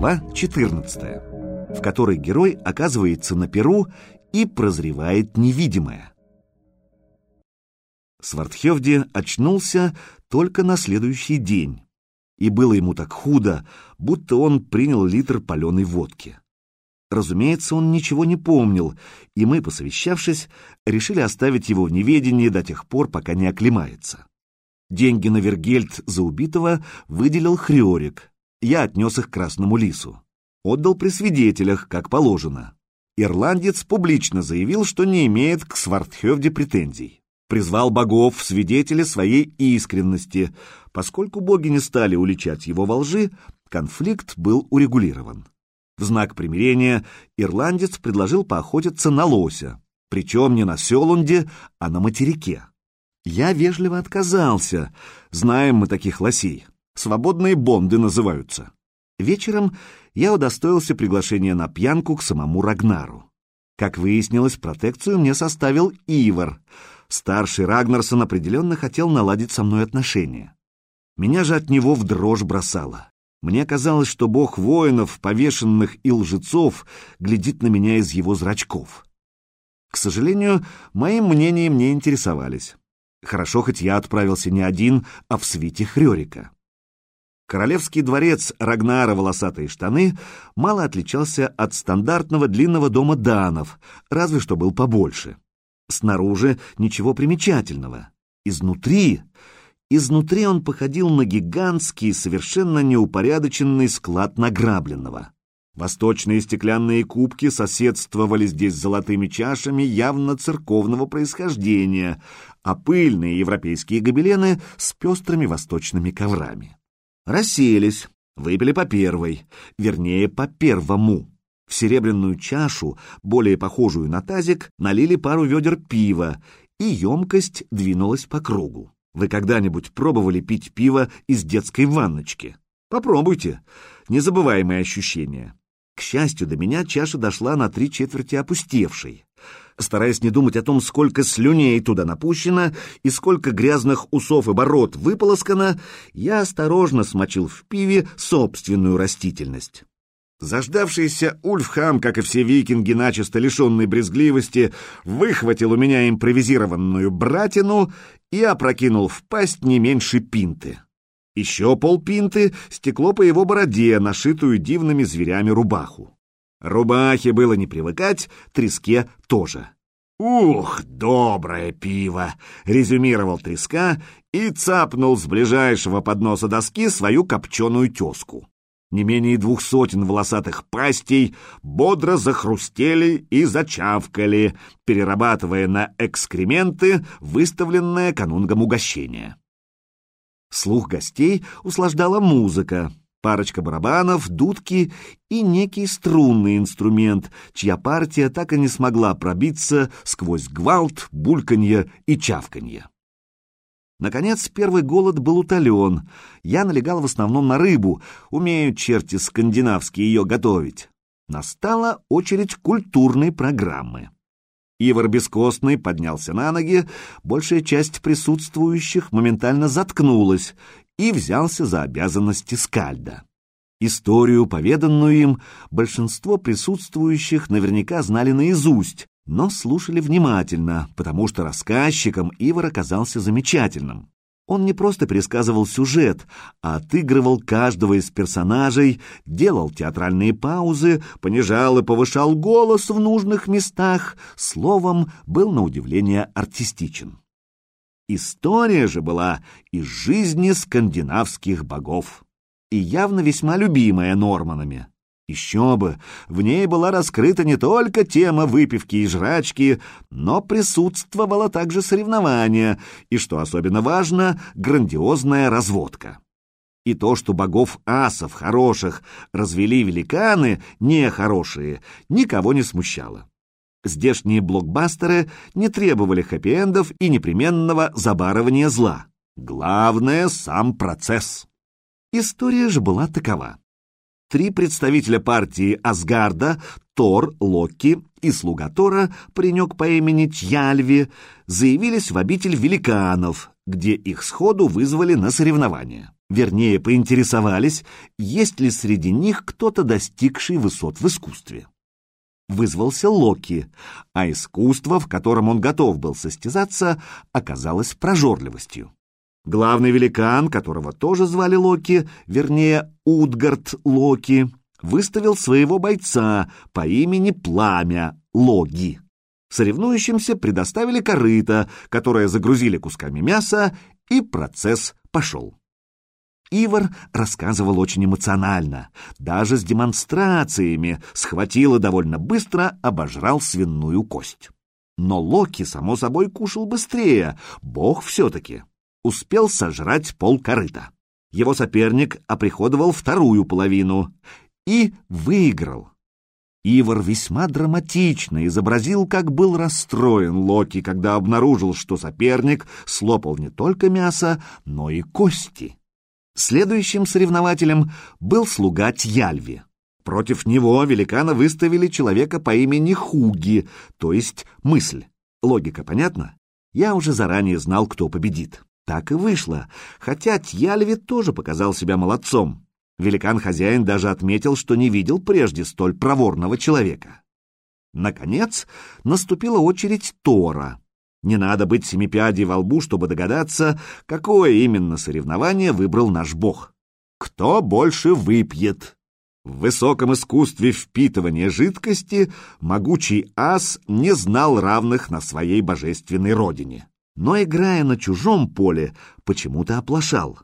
Глава 14, в которой герой оказывается на Перу и прозревает невидимое. Свардхевди очнулся только на следующий день, и было ему так худо, будто он принял литр паленой водки. Разумеется, он ничего не помнил, и мы, посовещавшись, решили оставить его в неведении до тех пор, пока не оклемается. Деньги на Вергельд за убитого выделил Хриорик. Я отнес их Красному Лису. Отдал при свидетелях, как положено. Ирландец публично заявил, что не имеет к Свардхевде претензий. Призвал богов в свидетели своей искренности. Поскольку боги не стали уличать его во лжи, конфликт был урегулирован. В знак примирения ирландец предложил поохотиться на лося, причем не на Селунде, а на материке. Я вежливо отказался. Знаем мы таких лосей. Свободные бонды называются. Вечером я удостоился приглашения на пьянку к самому Рагнару. Как выяснилось, протекцию мне составил Ивар. Старший Рагнарсон определенно хотел наладить со мной отношения. Меня же от него в дрожь бросало. Мне казалось, что бог воинов, повешенных и лжецов, глядит на меня из его зрачков. К сожалению, моим мнением не интересовались. Хорошо, хоть я отправился не один, а в свите Хрёрика. Королевский дворец Рагнара «Волосатые штаны» мало отличался от стандартного длинного дома Данов, разве что был побольше. Снаружи ничего примечательного. Изнутри Изнутри он походил на гигантский, совершенно неупорядоченный склад награбленного. Восточные стеклянные кубки соседствовали здесь с золотыми чашами явно церковного происхождения, а пыльные европейские гобелены с пестрыми восточными коврами. Расселись, выпили по первой, вернее, по первому. В серебряную чашу, более похожую на тазик, налили пару ведер пива, и емкость двинулась по кругу. Вы когда-нибудь пробовали пить пиво из детской ванночки? Попробуйте. Незабываемые ощущения. К счастью, до меня чаша дошла на три четверти опустевшей. Стараясь не думать о том, сколько слюней туда напущено и сколько грязных усов и бород выполоскано, я осторожно смочил в пиве собственную растительность. Заждавшийся Ульфхам, как и все викинги, начисто лишенной брезгливости, выхватил у меня импровизированную братину и опрокинул в пасть не меньше пинты. Еще полпинты стекло по его бороде, нашитую дивными зверями рубаху. Рубахе было не привыкать, треске тоже. «Ух, доброе пиво!» — резюмировал треска и цапнул с ближайшего подноса доски свою копченую теску не менее двух сотен волосатых пастей бодро захрустели и зачавкали, перерабатывая на экскременты выставленное канунгом угощение. Слух гостей услаждала музыка, парочка барабанов, дудки и некий струнный инструмент, чья партия так и не смогла пробиться сквозь гвалт, бульканье и чавканье. Наконец, первый голод был утолен. Я налегал в основном на рыбу, умеют черти скандинавские ее готовить. Настала очередь культурной программы. Ивар Бескостный поднялся на ноги, большая часть присутствующих моментально заткнулась и взялся за обязанности скальда. Историю, поведанную им, большинство присутствующих наверняка знали наизусть, но слушали внимательно, потому что рассказчиком Ивар оказался замечательным. Он не просто пересказывал сюжет, а отыгрывал каждого из персонажей, делал театральные паузы, понижал и повышал голос в нужных местах, словом, был на удивление артистичен. История же была из жизни скандинавских богов и явно весьма любимая Норманами. Еще бы, в ней была раскрыта не только тема выпивки и жрачки, но присутствовало также соревнование и, что особенно важно, грандиозная разводка. И то, что богов-асов хороших развели великаны, нехорошие, никого не смущало. Здешние блокбастеры не требовали хэппи-эндов и непременного забарывания зла. Главное — сам процесс. История же была такова. Три представителя партии Асгарда, Тор, Локи и слуга Тора, паренек по имени Тьяльви, заявились в обитель великанов, где их сходу вызвали на соревнования. Вернее, поинтересовались, есть ли среди них кто-то достигший высот в искусстве. Вызвался Локи, а искусство, в котором он готов был состязаться, оказалось прожорливостью. Главный великан, которого тоже звали Локи, вернее, Утгард Локи, выставил своего бойца по имени Пламя Логи. Соревнующимся предоставили корыто, которое загрузили кусками мяса, и процесс пошел. Ивар рассказывал очень эмоционально, даже с демонстрациями, схватил довольно быстро обожрал свиную кость. Но Локи, само собой, кушал быстрее, бог все-таки. Успел сожрать пол корыта. Его соперник оприходовал вторую половину и выиграл. Ивар весьма драматично изобразил, как был расстроен Локи, когда обнаружил, что соперник слопал не только мясо, но и кости. Следующим соревнователем был слуга Тьяльви. Против него великана выставили человека по имени Хуги, то есть мысль. Логика понятна? Я уже заранее знал, кто победит. Так и вышло, хотя Тьяльви тоже показал себя молодцом. Великан-хозяин даже отметил, что не видел прежде столь проворного человека. Наконец, наступила очередь Тора. Не надо быть семипядей во лбу, чтобы догадаться, какое именно соревнование выбрал наш бог. Кто больше выпьет? В высоком искусстве впитывания жидкости могучий ас не знал равных на своей божественной родине. Но, играя на чужом поле, почему-то оплошал.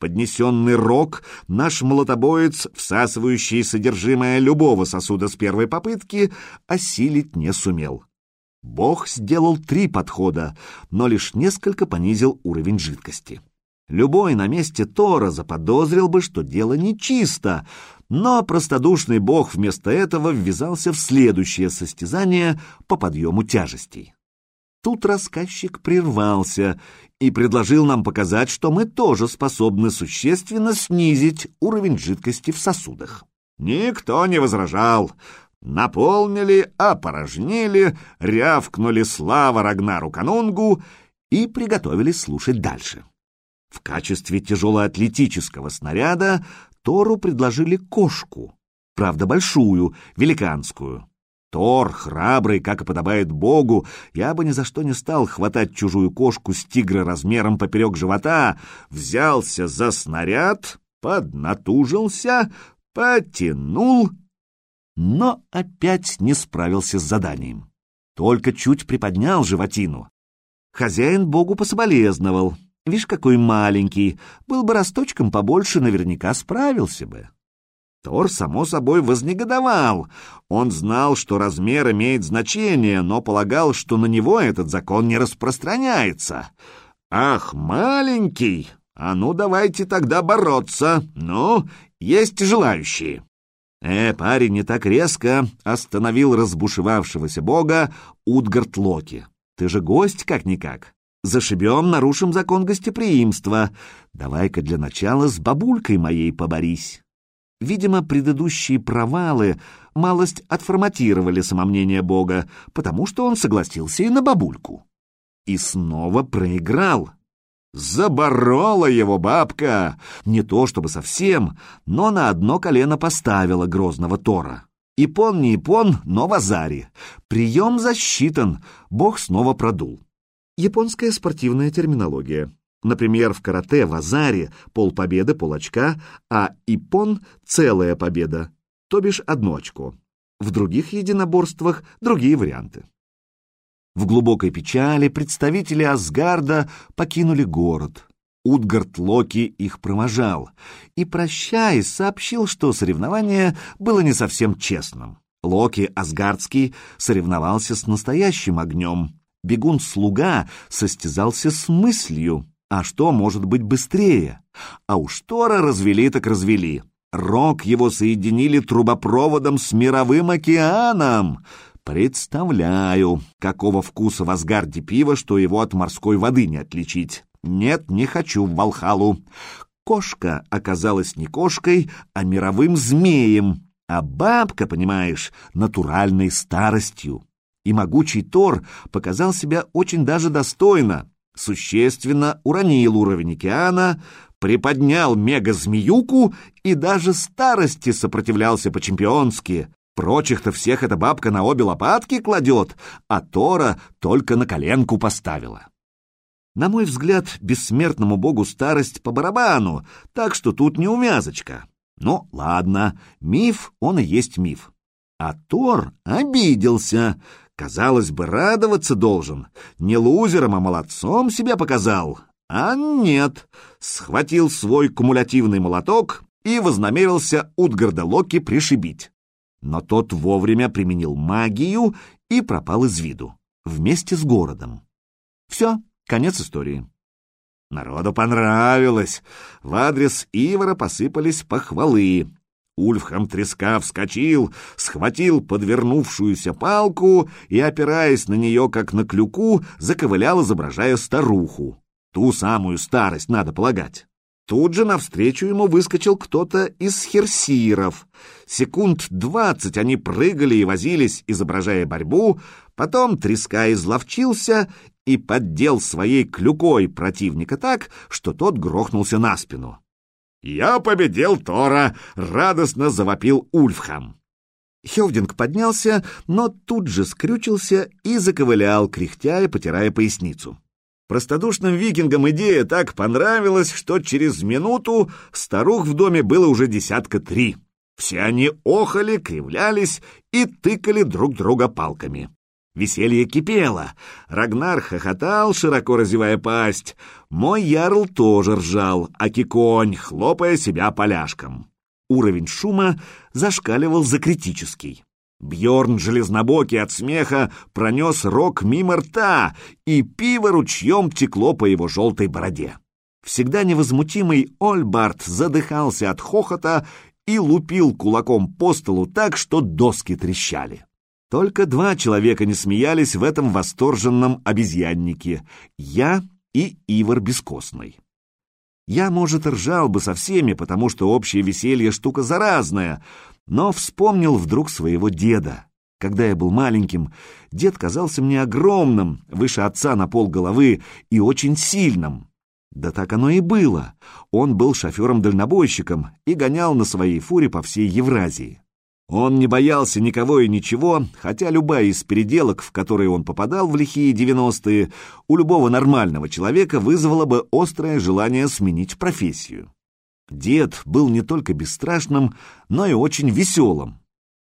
Поднесенный рог, наш молотобоец, всасывающий содержимое любого сосуда с первой попытки, осилить не сумел. Бог сделал три подхода, но лишь несколько понизил уровень жидкости. Любой на месте Тора заподозрил бы, что дело нечисто, но простодушный бог вместо этого ввязался в следующее состязание по подъему тяжестей. Тут рассказчик прервался и предложил нам показать, что мы тоже способны существенно снизить уровень жидкости в сосудах. Никто не возражал. Наполнили, опорожнили, рявкнули слава Рагнару Канунгу и приготовились слушать дальше. В качестве тяжелоатлетического снаряда Тору предложили кошку, правда большую, великанскую. Тор, храбрый, как и подобает богу, я бы ни за что не стал хватать чужую кошку с тигра размером поперек живота, взялся за снаряд, поднатужился, потянул но опять не справился с заданием. Только чуть приподнял животину. Хозяин богу пособолезновал. Вишь, какой маленький, был бы росточком побольше, наверняка справился бы. Тор, само собой, вознегодовал. Он знал, что размер имеет значение, но полагал, что на него этот закон не распространяется. «Ах, маленький! А ну, давайте тогда бороться! Ну, есть желающие!» «Э, парень, не так резко!» — остановил разбушевавшегося бога Утгард Локи. «Ты же гость как-никак. Зашибем, нарушим закон гостеприимства. Давай-ка для начала с бабулькой моей поборись». Видимо, предыдущие провалы малость отформатировали самомнение бога, потому что он согласился и на бабульку. И снова проиграл. Заборола его бабка! Не то чтобы совсем, но на одно колено поставила грозного Тора. Ипон не ипон, но в азаре. Прием засчитан, бог снова продул. Японская спортивная терминология. Например, в карате в азаре полпобеды, полочка, а ипон — целая победа, то бишь одно очко. В других единоборствах другие варианты. В глубокой печали представители Асгарда покинули город. Утгард Локи их провожал и, прощаясь, сообщил, что соревнование было не совсем честным. Локи Асгардский соревновался с настоящим огнем. Бегун-слуга состязался с мыслью. А что может быть быстрее? А уж Тора развели так развели. Рок его соединили трубопроводом с мировым океаном. Представляю, какого вкуса в Асгарде пиво, что его от морской воды не отличить. Нет, не хочу в Валхалу. Кошка оказалась не кошкой, а мировым змеем, а бабка, понимаешь, натуральной старостью. И могучий Тор показал себя очень даже достойно, существенно уронил уровень океана, приподнял мега-змеюку и даже старости сопротивлялся по-чемпионски. Прочих-то всех эта бабка на обе лопатки кладет, а Тора только на коленку поставила. На мой взгляд, бессмертному богу старость по барабану, так что тут не умязочка. Ну, ладно, миф он и есть миф. А Тор обиделся. Казалось бы, радоваться должен. Не лузером, а молодцом себя показал. А нет, схватил свой кумулятивный молоток и вознамерился Утгарда Локи пришибить. Но тот вовремя применил магию и пропал из виду, вместе с городом. Все, конец истории. Народу понравилось. В адрес Ивара посыпались похвалы. Ульфхам треска вскочил, схватил подвернувшуюся палку и, опираясь на нее, как на клюку, заковылял, изображая старуху. Ту самую старость, надо полагать. Тут же навстречу ему выскочил кто-то из херсиров. Секунд двадцать они прыгали и возились, изображая борьбу, потом треска изловчился и поддел своей клюкой противника так, что тот грохнулся на спину. «Я победил Тора!» — радостно завопил Ульфхам. Хевдинг поднялся, но тут же скрючился и заковылял, кряхтя и потирая поясницу. Простодушным викингам идея так понравилась, что через минуту старух в доме было уже десятка три. Все они охали, кривлялись и тыкали друг друга палками. Веселье кипело. Рагнар хохотал, широко разевая пасть. Мой ярл тоже ржал, а киконь, хлопая себя поляшком. Уровень шума зашкаливал за критический. Бьорн железнобокий от смеха пронес рог мимо рта, и пиво ручьем текло по его желтой бороде. Всегда невозмутимый Ольбард задыхался от хохота и лупил кулаком по столу так, что доски трещали. Только два человека не смеялись в этом восторженном обезьяннике — я и Ивар Бескостный. Я, может, ржал бы со всеми, потому что общее веселье — штука заразная, но вспомнил вдруг своего деда. Когда я был маленьким, дед казался мне огромным, выше отца на пол головы и очень сильным. Да так оно и было. Он был шофером-дальнобойщиком и гонял на своей фуре по всей Евразии. Он не боялся никого и ничего, хотя любая из переделок, в которые он попадал в лихие девяностые, у любого нормального человека вызвала бы острое желание сменить профессию. Дед был не только бесстрашным, но и очень веселым.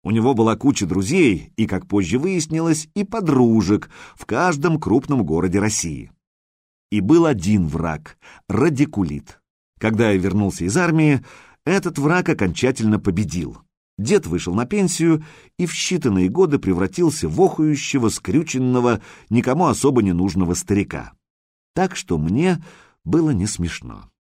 У него была куча друзей и, как позже выяснилось, и подружек в каждом крупном городе России. И был один враг — радикулит. Когда я вернулся из армии, этот враг окончательно победил — Дед вышел на пенсию и в считанные годы превратился в охующего, скрюченного, никому особо не нужного старика. Так что мне было не смешно.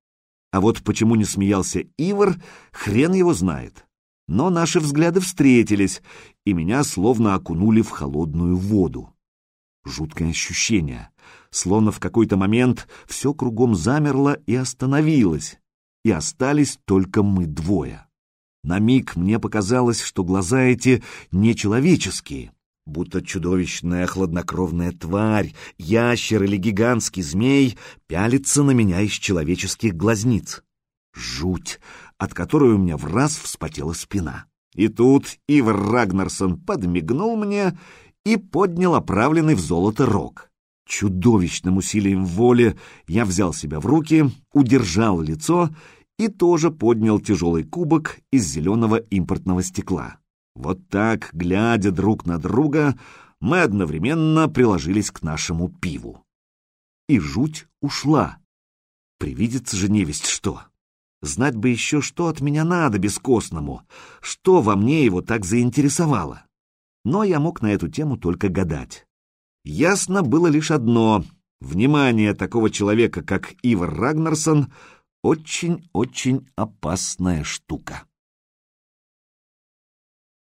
А вот почему не смеялся Ивар, хрен его знает. Но наши взгляды встретились, и меня словно окунули в холодную воду. Жуткое ощущение, словно в какой-то момент все кругом замерло и остановилось, и остались только мы двое. На миг мне показалось, что глаза эти нечеловеческие, будто чудовищная хладнокровная тварь, ящер или гигантский змей пялится на меня из человеческих глазниц. Жуть, от которой у меня в раз вспотела спина. И тут Ивар Рагнарсон подмигнул мне и поднял оправленный в золото рог. Чудовищным усилием воли я взял себя в руки, удержал лицо и тоже поднял тяжелый кубок из зеленого импортного стекла. Вот так, глядя друг на друга, мы одновременно приложились к нашему пиву. И жуть ушла. Привидится же невесть что. Знать бы еще, что от меня надо бескостному, что во мне его так заинтересовало. Но я мог на эту тему только гадать. Ясно было лишь одно — внимание такого человека, как Ивар Рагнарсон — очень-очень опасная штука.